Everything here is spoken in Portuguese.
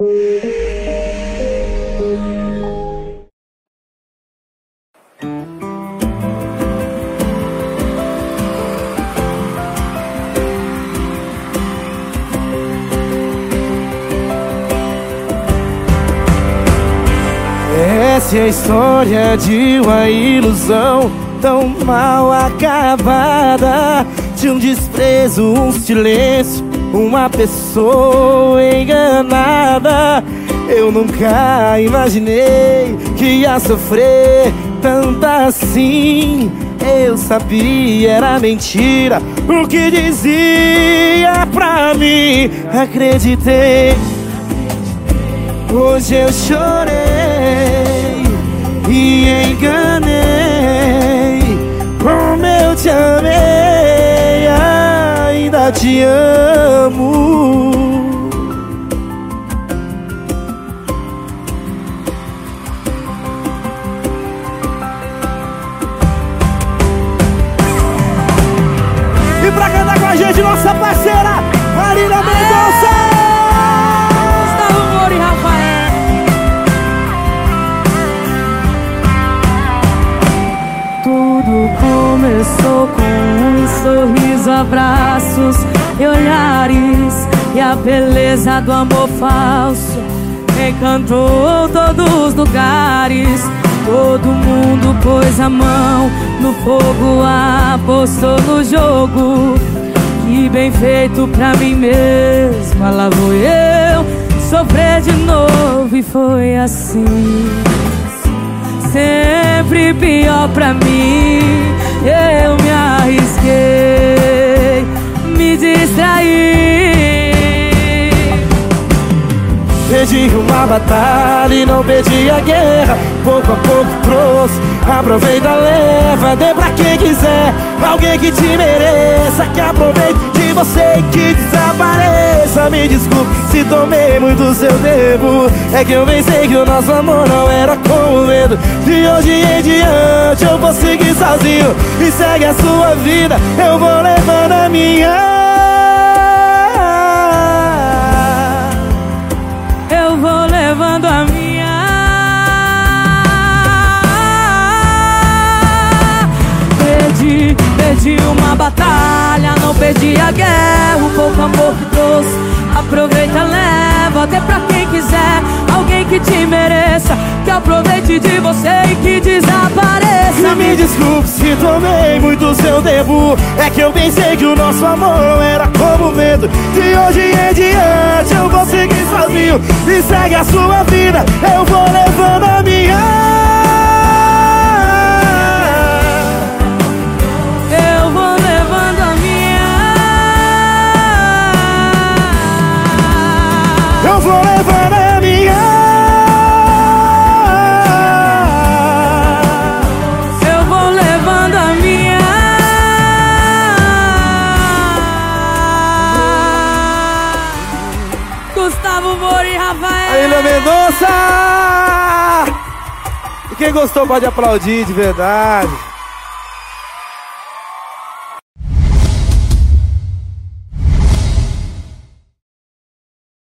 Essa é a história de uma ilusão tão mal acabada De um desprezo, um silêncio, uma pessoa enganada Eu nunca imaginei que ia sofrer tanto assim. Eu sabia, era mentira o que dizia pra mim Acreditei. Hoje eu chorei e enganei te amo. E pra cantar com a gente, nossa parceira Marina Mendonça. Gustavo Moura e Rafael. Tudo começou com um sorriso, abraços e olhares E a beleza do amor falso encantou todos os lugares. Todo mundo pôs a mão no fogo, apostou no jogo. Que bem feito pra mim mesma, lá vou eu. Sofrer de novo e foi assim. Sempre pior pra mim Perdi uma batalha e não perdi a guerra. Pouco a pouco trouxe, aproveita, leva Dê pra quem quiser, alguém que te mereça Que aproveite. De você e que desapareça Me desculpe se tomei muito seu tempo. É que eu pensei que o nosso amor não era como medo. De hoje em diante eu vou seguir sozinho E segue a sua vida, eu vou levando a minha batalha Não perdi a guerra O pouco amor que trouxe. Aproveita, leva Até pra quem quiser Alguém que te mereça Que aproveite de você e que desapareça. Me desculpe se tomei muito seu tempo É que eu pensei que o nosso amor era como medo De hoje em diante eu vou seguir sozinho E segue a sua vida, eu vou levando E Rafael Ilha Mendonça! E quem gostou pode aplaudir de verdade